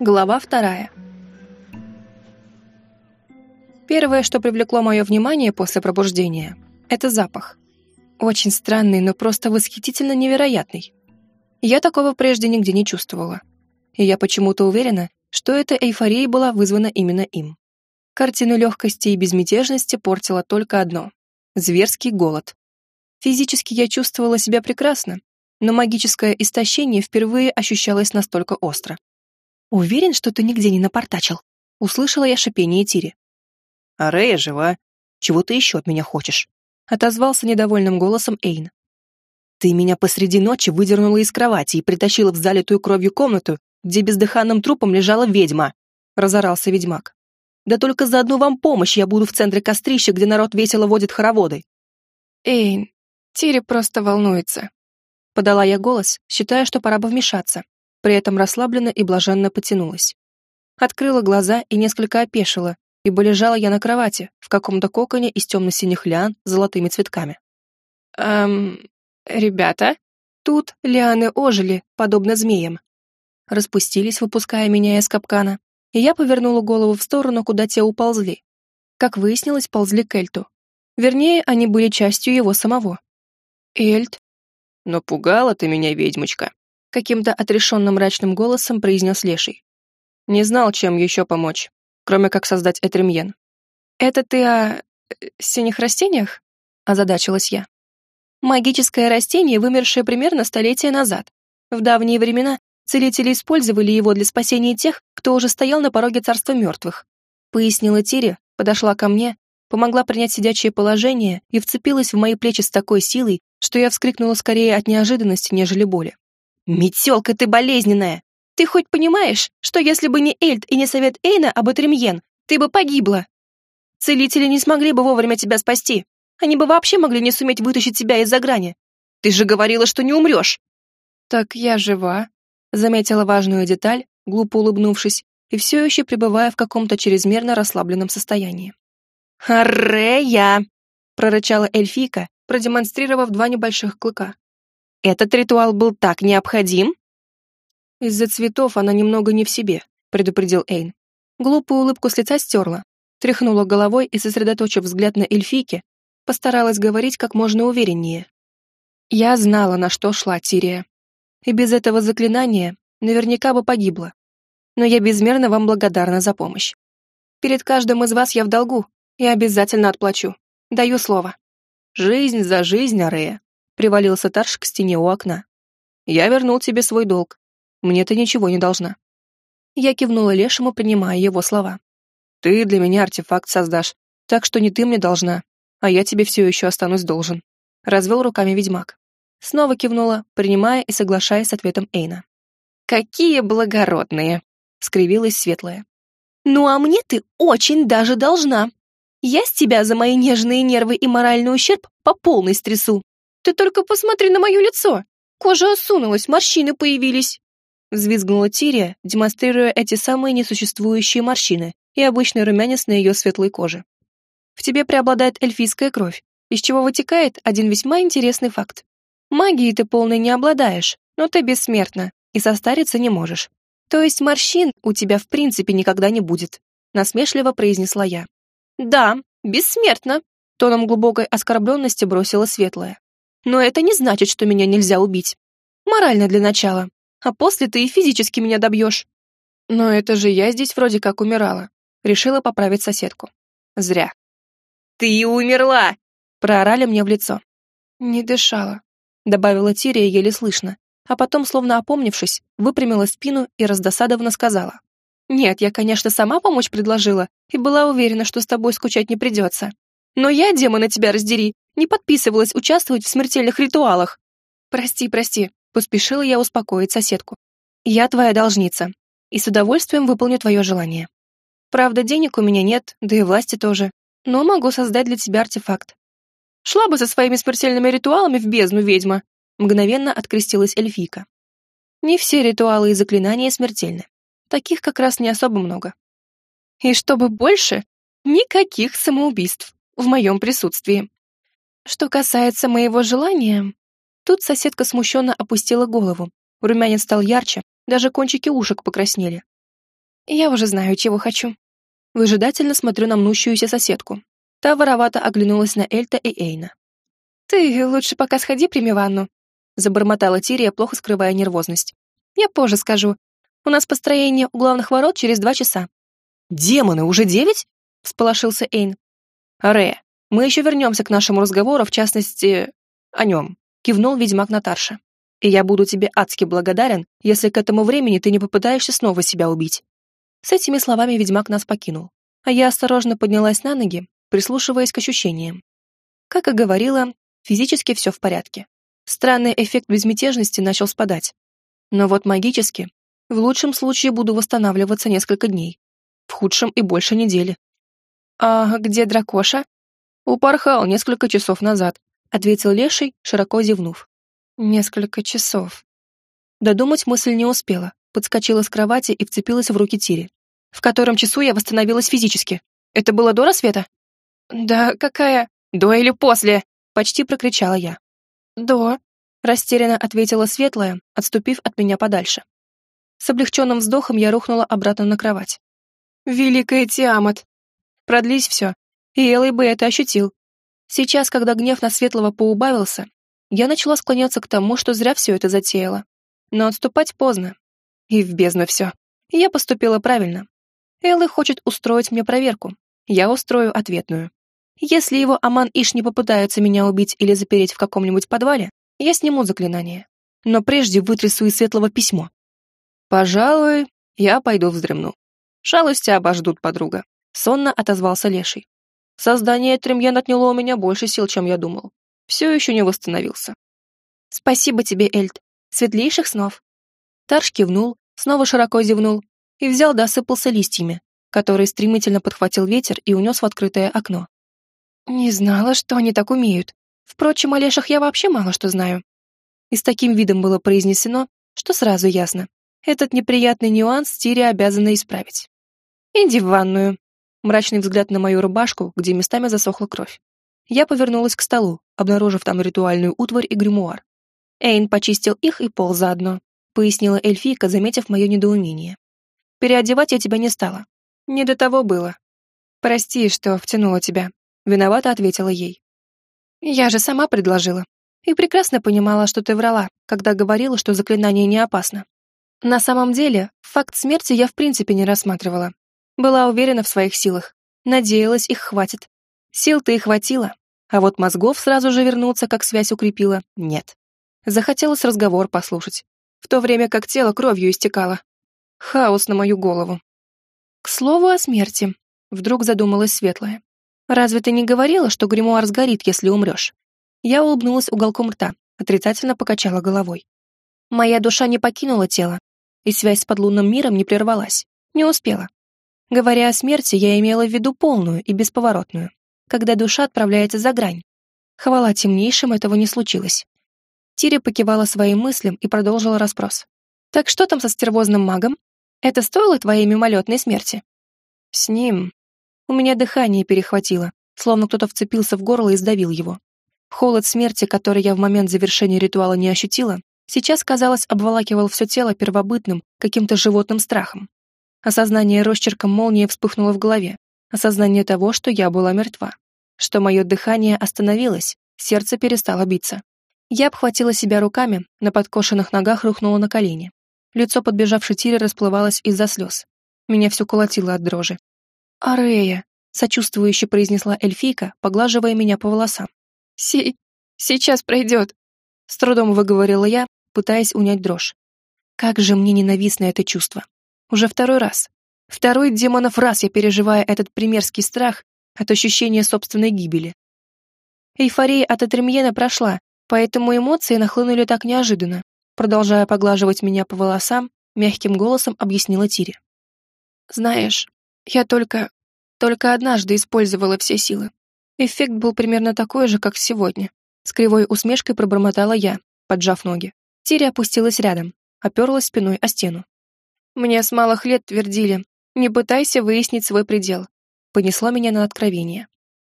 Глава вторая. Первое, что привлекло мое внимание после пробуждения, это запах. Очень странный, но просто восхитительно невероятный. Я такого прежде нигде не чувствовала. И я почему-то уверена, что эта эйфория была вызвана именно им. Картину легкости и безмятежности портило только одно — зверский голод. Физически я чувствовала себя прекрасно, но магическое истощение впервые ощущалось настолько остро. «Уверен, что ты нигде не напортачил?» Услышала я шипение Тири. «А Рея жива. Чего ты еще от меня хочешь?» Отозвался недовольным голосом Эйн. «Ты меня посреди ночи выдернула из кровати и притащила в залитую кровью комнату, где бездыханным трупом лежала ведьма», — разорался ведьмак. «Да только за одну вам помощь я буду в центре кострища, где народ весело водит хороводы». «Эйн, Тири просто волнуется», — подала я голос, считая, что пора бы вмешаться при этом расслабленно и блаженно потянулась. Открыла глаза и несколько опешила, ибо лежала я на кровати, в каком-то коконе из темно-синих лиан с золотыми цветками. «Эм, ребята?» Тут лианы ожили, подобно змеям. Распустились, выпуская меня из капкана, и я повернула голову в сторону, куда те уползли. Как выяснилось, ползли к Эльту. Вернее, они были частью его самого. «Эльт?» «Напугала ты меня, ведьмочка», каким-то отрешенным мрачным голосом произнес Леший. Не знал, чем еще помочь, кроме как создать Этремьен. «Это ты о... Э, синих растениях?» — озадачилась я. «Магическое растение, вымершее примерно столетия назад. В давние времена целители использовали его для спасения тех, кто уже стоял на пороге царства мертвых», — пояснила Тири, подошла ко мне, помогла принять сидячее положение и вцепилась в мои плечи с такой силой, что я вскрикнула скорее от неожиданности, нежели боли. «Метелка ты болезненная! Ты хоть понимаешь, что если бы не Эльд и не совет Эйна об Этремьен, ты бы погибла? Целители не смогли бы вовремя тебя спасти. Они бы вообще могли не суметь вытащить тебя из-за грани. Ты же говорила, что не умрешь!» «Так я жива», — заметила важную деталь, глупо улыбнувшись, и все еще пребывая в каком-то чрезмерно расслабленном состоянии. «Аррея!» — прорычала эльфийка, продемонстрировав два небольших клыка. Этот ритуал был так необходим? Из-за цветов она немного не в себе, предупредил Эйн. Глупую улыбку с лица стерла, тряхнула головой и, сосредоточив взгляд на эльфийке, постаралась говорить как можно увереннее. Я знала, на что шла Тирия. И без этого заклинания наверняка бы погибла. Но я безмерно вам благодарна за помощь. Перед каждым из вас я в долгу и обязательно отплачу. Даю слово. Жизнь за жизнь, Арея привалился Тарш к стене у окна. «Я вернул тебе свой долг. Мне ты ничего не должна». Я кивнула Лешему, принимая его слова. «Ты для меня артефакт создашь, так что не ты мне должна, а я тебе все еще останусь должен», — развел руками ведьмак. Снова кивнула, принимая и соглашаясь с ответом Эйна. «Какие благородные!» — скривилась Светлая. «Ну а мне ты очень даже должна. Я с тебя за мои нежные нервы и моральный ущерб по полной стрясу. Ты только посмотри на мое лицо! Кожа осунулась, морщины появились!» Взвизгнула Тирия, демонстрируя эти самые несуществующие морщины и обычный румянец на ее светлой коже. В тебе преобладает эльфийская кровь, из чего вытекает один весьма интересный факт. Магией ты полной не обладаешь, но ты бессмертна и состариться не можешь. То есть морщин у тебя в принципе никогда не будет, насмешливо произнесла я. Да, бессмертна, тоном глубокой оскорбленности бросила светлая. Но это не значит, что меня нельзя убить. Морально для начала. А после ты и физически меня добьешь. Но это же я здесь вроде как умирала. Решила поправить соседку. Зря. «Ты умерла!» Проорали мне в лицо. «Не дышала», — добавила Тирия еле слышно, а потом, словно опомнившись, выпрямила спину и раздосадованно сказала. «Нет, я, конечно, сама помочь предложила и была уверена, что с тобой скучать не придется. Но я, демона тебя раздери, не подписывалась участвовать в смертельных ритуалах. Прости, прости, поспешила я успокоить соседку. Я твоя должница, и с удовольствием выполню твое желание. Правда, денег у меня нет, да и власти тоже, но могу создать для тебя артефакт. Шла бы со своими смертельными ритуалами в бездну, ведьма, мгновенно открестилась эльфийка. Не все ритуалы и заклинания смертельны. Таких как раз не особо много. И чтобы больше, никаких самоубийств в моем присутствии. Что касается моего желания... Тут соседка смущенно опустила голову. Румянец стал ярче, даже кончики ушек покраснели. Я уже знаю, чего хочу. Выжидательно смотрю на мнущуюся соседку. Та воровато оглянулась на Эльта и Эйна. «Ты лучше пока сходи, прими ванну», — забормотала Тирия, плохо скрывая нервозность. «Я позже скажу. У нас построение у главных ворот через два часа». «Демоны, уже девять?» — всполошился Эйн. «Ре, мы еще вернемся к нашему разговору, в частности, о нем», — кивнул ведьмак Натарша. «И я буду тебе адски благодарен, если к этому времени ты не попытаешься снова себя убить». С этими словами ведьмак нас покинул, а я осторожно поднялась на ноги, прислушиваясь к ощущениям. Как и говорила, физически все в порядке. Странный эффект безмятежности начал спадать. Но вот магически, в лучшем случае буду восстанавливаться несколько дней, в худшем и больше недели. «А где дракоша?» «Упорхал несколько часов назад», — ответил Леший, широко зевнув. «Несколько часов». Додумать мысль не успела, подскочила с кровати и вцепилась в руки Тири. «В котором часу я восстановилась физически? Это было до рассвета?» «Да какая? До или после?» — почти прокричала я. «До», — растерянно ответила Светлая, отступив от меня подальше. С облегченным вздохом я рухнула обратно на кровать. «Великая Тиамат!» Продлись все, и Элой бы это ощутил. Сейчас, когда гнев на Светлого поубавился, я начала склоняться к тому, что зря все это затеяла. Но отступать поздно. И в бездну все. Я поступила правильно. Эллы хочет устроить мне проверку. Я устрою ответную. Если его Аман Иш не попытаются меня убить или запереть в каком-нибудь подвале, я сниму заклинание. Но прежде вытрясу из светлого письмо. Пожалуй, я пойду вздремну. Шалости обождут подруга. Сонно отозвался Леший. Создание Тремьян отняло у меня больше сил, чем я думал. Все еще не восстановился. Спасибо тебе, Эльд. Светлейших снов. Тарш кивнул, снова широко зевнул и взял да осыпался листьями, который стремительно подхватил ветер и унес в открытое окно. Не знала, что они так умеют. Впрочем, о лешах я вообще мало что знаю. И с таким видом было произнесено, что сразу ясно. Этот неприятный нюанс Тири обязана исправить. «Иди в ванную». Мрачный взгляд на мою рубашку, где местами засохла кровь. Я повернулась к столу, обнаружив там ритуальную утварь и гримуар. Эйн почистил их и пол заодно, пояснила эльфийка, заметив мое недоумение. «Переодевать я тебя не стала. Не до того было. Прости, что втянула тебя. Виновата ответила ей. Я же сама предложила. И прекрасно понимала, что ты врала, когда говорила, что заклинание не опасно. На самом деле, факт смерти я в принципе не рассматривала. Была уверена в своих силах. Надеялась, их хватит. Сил-то и хватило. А вот мозгов сразу же вернуться, как связь укрепила, нет. Захотелось разговор послушать. В то время как тело кровью истекало. Хаос на мою голову. К слову о смерти. Вдруг задумалась Светлая. «Разве ты не говорила, что гримуар сгорит, если умрешь?» Я улыбнулась уголком рта, отрицательно покачала головой. Моя душа не покинула тело, и связь с подлунным миром не прервалась. Не успела. Говоря о смерти, я имела в виду полную и бесповоротную, когда душа отправляется за грань. Хвала темнейшим, этого не случилось. Тири покивала своим мыслям и продолжила расспрос. «Так что там со стервозным магом? Это стоило твоей мимолетной смерти?» «С ним...» У меня дыхание перехватило, словно кто-то вцепился в горло и сдавил его. Холод смерти, который я в момент завершения ритуала не ощутила, сейчас, казалось, обволакивал все тело первобытным, каким-то животным страхом. Осознание росчерком молнии вспыхнуло в голове. Осознание того, что я была мертва. Что мое дыхание остановилось, сердце перестало биться. Я обхватила себя руками, на подкошенных ногах рухнула на колени. Лицо подбежавшей Тири расплывалось из-за слез. Меня все колотило от дрожи. «Арея», — сочувствующе произнесла эльфийка, поглаживая меня по волосам. «Си... сейчас пройдет», — с трудом выговорила я, пытаясь унять дрожь. Как же мне ненавистно это чувство. Уже второй раз. Второй демонов раз я переживаю этот примерский страх от ощущения собственной гибели. Эйфория от Атремьена прошла, поэтому эмоции нахлынули так неожиданно. Продолжая поглаживать меня по волосам, мягким голосом объяснила Тири. «Знаешь, я только... только однажды использовала все силы. Эффект был примерно такой же, как сегодня. С кривой усмешкой пробормотала я, поджав ноги. Тири опустилась рядом, оперлась спиной о стену. Мне с малых лет твердили, не пытайся выяснить свой предел. Понесло меня на откровение.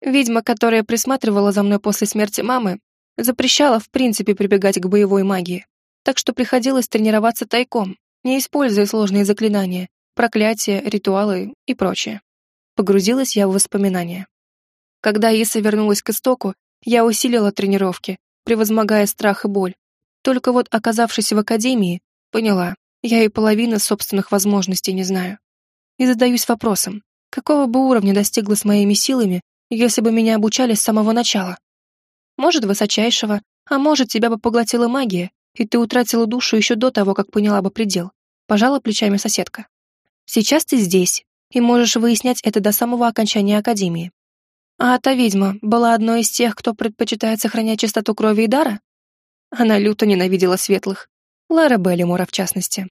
Ведьма, которая присматривала за мной после смерти мамы, запрещала в принципе прибегать к боевой магии, так что приходилось тренироваться тайком, не используя сложные заклинания, проклятия, ритуалы и прочее. Погрузилась я в воспоминания. Когда Иса вернулась к истоку, я усилила тренировки, превозмогая страх и боль. Только вот, оказавшись в академии, поняла, я и половины собственных возможностей не знаю. И задаюсь вопросом, какого бы уровня достигла с моими силами, если бы меня обучали с самого начала? Может, высочайшего, а может, тебя бы поглотила магия, и ты утратила душу еще до того, как поняла бы предел. Пожала плечами соседка. Сейчас ты здесь, и можешь выяснять это до самого окончания Академии. А та ведьма была одной из тех, кто предпочитает сохранять чистоту крови и дара? Она люто ненавидела светлых. Лара Беллимора, в частности.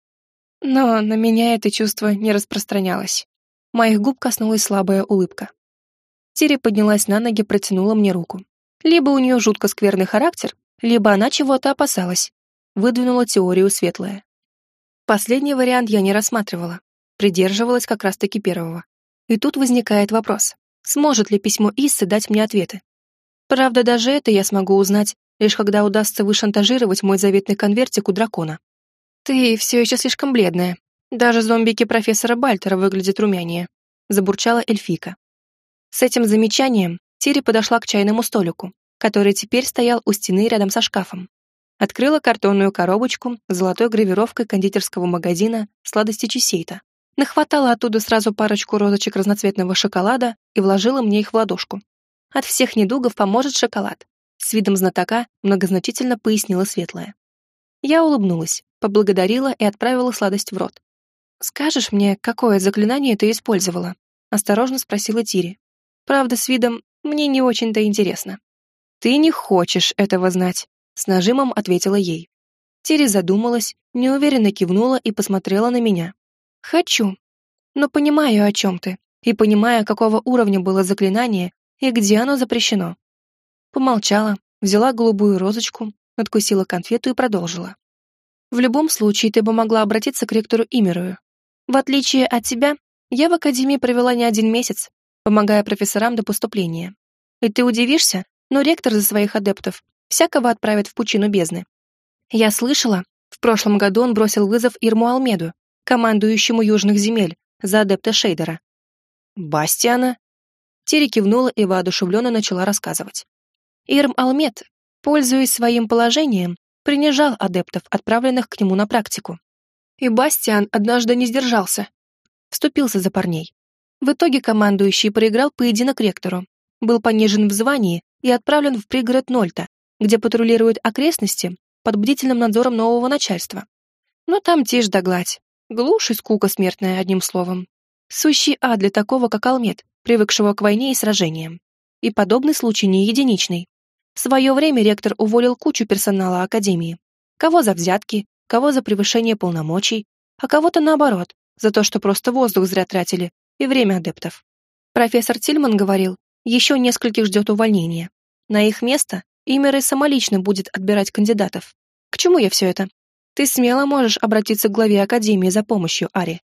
Но на меня это чувство не распространялось. Моих губ коснулась слабая улыбка. Тири поднялась на ноги, протянула мне руку. Либо у нее жутко скверный характер, либо она чего-то опасалась. Выдвинула теорию светлая. Последний вариант я не рассматривала. Придерживалась как раз-таки первого. И тут возникает вопрос. Сможет ли письмо Иссы дать мне ответы? Правда, даже это я смогу узнать, лишь когда удастся вышантажировать мой заветный конвертик у дракона. Ты все еще слишком бледная. Даже зомбики профессора Бальтера выглядят румянее, забурчала эльфика. С этим замечанием Тири подошла к чайному столику, который теперь стоял у стены рядом со шкафом. Открыла картонную коробочку с золотой гравировкой кондитерского магазина «Сладости Чесейта». Нахватала оттуда сразу парочку розочек разноцветного шоколада и вложила мне их в ладошку. От всех недугов поможет шоколад, с видом знатока многозначительно пояснила Светлая. Я улыбнулась, поблагодарила и отправила сладость в рот. «Скажешь мне, какое заклинание ты использовала?» — осторожно спросила Тири. «Правда, с видом мне не очень-то интересно». «Ты не хочешь этого знать», — с нажимом ответила ей. Тири задумалась, неуверенно кивнула и посмотрела на меня. «Хочу. Но понимаю, о чем ты, и понимаю, какого уровня было заклинание и где оно запрещено. Помолчала, взяла голубую розочку, откусила конфету и продолжила. В любом случае, ты бы могла обратиться к ректору Имерую. В отличие от тебя, я в академии провела не один месяц, помогая профессорам до поступления. И ты удивишься, но ректор за своих адептов всякого отправит в пучину бездны. Я слышала, в прошлом году он бросил вызов Ирму Алмеду, командующему южных земель, за адепта Шейдера. «Бастиана?» Тири кивнула и воодушевленно начала рассказывать. Ирм Алмет, пользуясь своим положением, принижал адептов, отправленных к нему на практику. И Бастиан однажды не сдержался. Вступился за парней. В итоге командующий проиграл поединок ректору, был понижен в звании и отправлен в пригород Нольта, где патрулируют окрестности под бдительным надзором нового начальства. Но там тишь да гладь. Глушь и скука смертная, одним словом. Сущий ад для такого, как Алмет, привыкшего к войне и сражениям. И подобный случай не единичный. В свое время ректор уволил кучу персонала Академии. Кого за взятки, кого за превышение полномочий, а кого-то наоборот, за то, что просто воздух зря тратили и время адептов. Профессор Тильман говорил, еще нескольких ждет увольнение. На их место Имеры самолично будет отбирать кандидатов. К чему я все это? Ты смело можешь обратиться к главе Академии за помощью, Ари.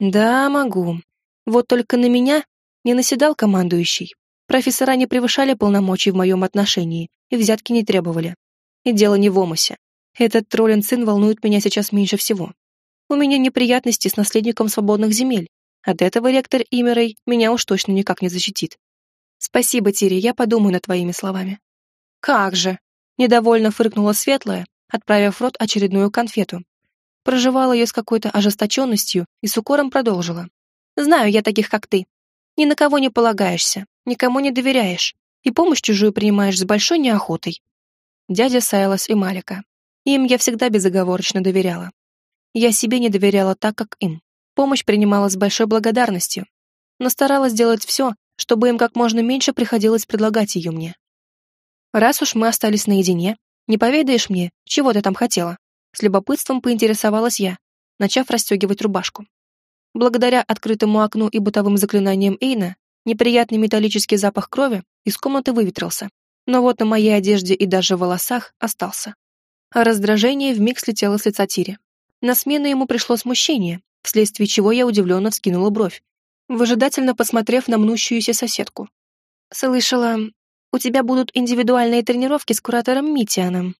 Да, могу. Вот только на меня не наседал командующий. Профессора не превышали полномочий в моем отношении и взятки не требовали. И дело не в Омусе. Этот троллин сын волнует меня сейчас меньше всего. У меня неприятности с наследником свободных земель. От этого ректор Имерой меня уж точно никак не защитит. Спасибо, Тири, я подумаю над твоими словами. Как же! Недовольно фыркнула Светлая, отправив в рот очередную конфету. Проживала ее с какой-то ожесточенностью и с укором продолжила. Знаю я таких, как ты. Ни на кого не полагаешься, никому не доверяешь, и помощь чужую принимаешь с большой неохотой. Дядя Сайлас и Малика. Им я всегда безоговорочно доверяла. Я себе не доверяла так, как им. Помощь принимала с большой благодарностью, но старалась делать все, чтобы им как можно меньше приходилось предлагать ее мне. Раз уж мы остались наедине, не поведаешь мне, чего ты там хотела? С любопытством поинтересовалась я, начав расстегивать рубашку. Благодаря открытому окну и бытовым заклинаниям Эйна, неприятный металлический запах крови из комнаты выветрился, но вот на моей одежде и даже волосах остался. А раздражение вмиг слетело с лица Тири. На смену ему пришло смущение, вследствие чего я удивленно вскинула бровь, выжидательно посмотрев на мнущуюся соседку. «Слышала, у тебя будут индивидуальные тренировки с куратором Митианом».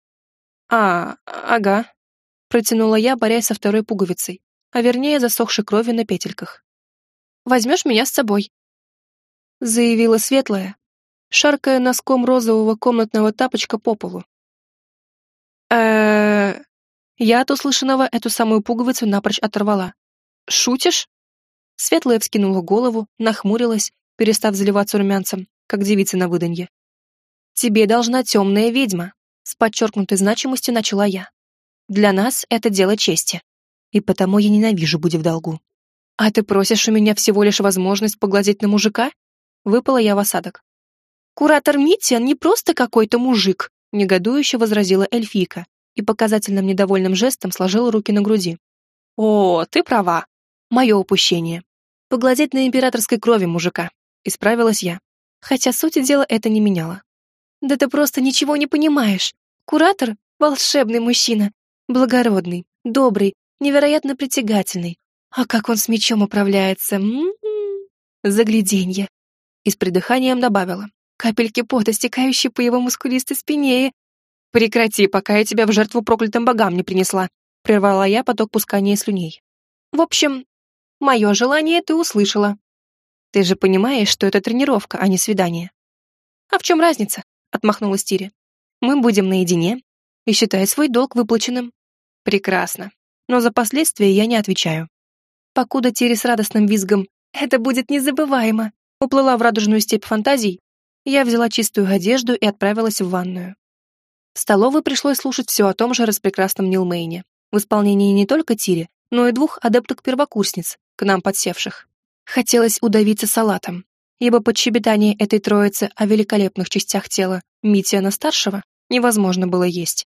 «А, ага», — протянула я, борясь со второй пуговицей, а вернее засохшей крови на петельках. «Возьмешь меня с собой?» заявила светлая, шаркая носком розового комнатного тапочка по полу. э Я от услышанного эту самую пуговицу напрочь оторвала. «Шутишь?» Светлая вскинула голову, нахмурилась, перестав заливаться румянцем, как девица на выданье. «Тебе должна темная ведьма», — с подчеркнутой значимостью начала я. «Для нас это дело чести, и потому я ненавижу быть в долгу. А ты просишь у меня всего лишь возможность поглазеть на мужика?» Выпала я в осадок. «Куратор Митиан не просто какой-то мужик», — негодующе возразила эльфийка и показательным недовольным жестом сложила руки на груди. «О, ты права. Мое упущение. Поглазеть на императорской крови мужика. Исправилась я. Хотя сути дела это не меняло. Да ты просто ничего не понимаешь. Куратор — волшебный мужчина. Благородный, добрый, невероятно притягательный. А как он с мечом управляется. М -м -м. Загляденье. И с придыханием добавила. Капельки пота, стекающие по его мускулистой спине. Прекрати, пока я тебя в жертву проклятым богам не принесла. Прервала я поток пускания слюней. В общем, мое желание ты услышала. Ты же понимаешь, что это тренировка, а не свидание. А в чем разница? Отмахнулась Тири. Мы будем наедине и считай свой долг выплаченным. Прекрасно. Но за последствия я не отвечаю. Покуда Тири с радостным визгом «Это будет незабываемо!» уплыла в радужную степь фантазий, я взяла чистую одежду и отправилась в ванную. В столовой пришлось слушать все о том же распрекрасном Нилмейне, в исполнении не только Тири, но и двух адепток-первокурсниц, к нам подсевших. Хотелось удавиться салатом, ибо под щебетание этой троицы о великолепных частях тела Митиана-старшего невозможно было есть.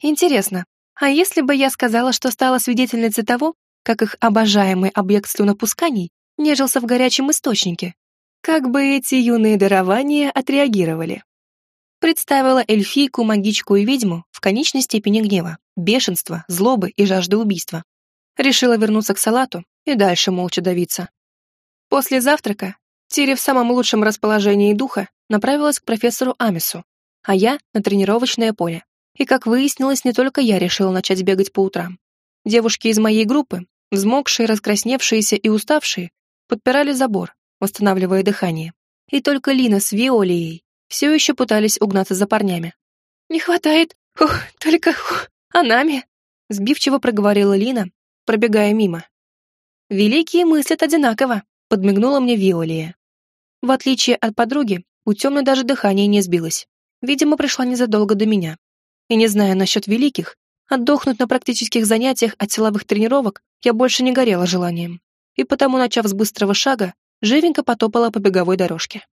Интересно, а если бы я сказала, что стала свидетельницей того, как их обожаемый объект слюнопусканий нежился в горячем источнике? Как бы эти юные дарования отреагировали? Представила эльфийку, магичку и ведьму в конечной степени гнева, бешенства, злобы и жажды убийства. Решила вернуться к салату и дальше молча давиться. После завтрака Тири в самом лучшем расположении духа направилась к профессору Амису, а я — на тренировочное поле. И, как выяснилось, не только я решила начать бегать по утрам. Девушки из моей группы, взмокшие, раскрасневшиеся и уставшие, подпирали забор, восстанавливая дыхание. И только Лина с Виолией все еще пытались угнаться за парнями. «Не хватает, ух, только ух, а нами», сбивчиво проговорила Лина, пробегая мимо. «Великие мыслят одинаково», — подмигнула мне Виолия. В отличие от подруги, у темной даже дыхание не сбилось. Видимо, пришла незадолго до меня. И не зная насчет великих, отдохнуть на практических занятиях от силовых тренировок я больше не горела желанием. И потому, начав с быстрого шага, живенько потопала по беговой дорожке.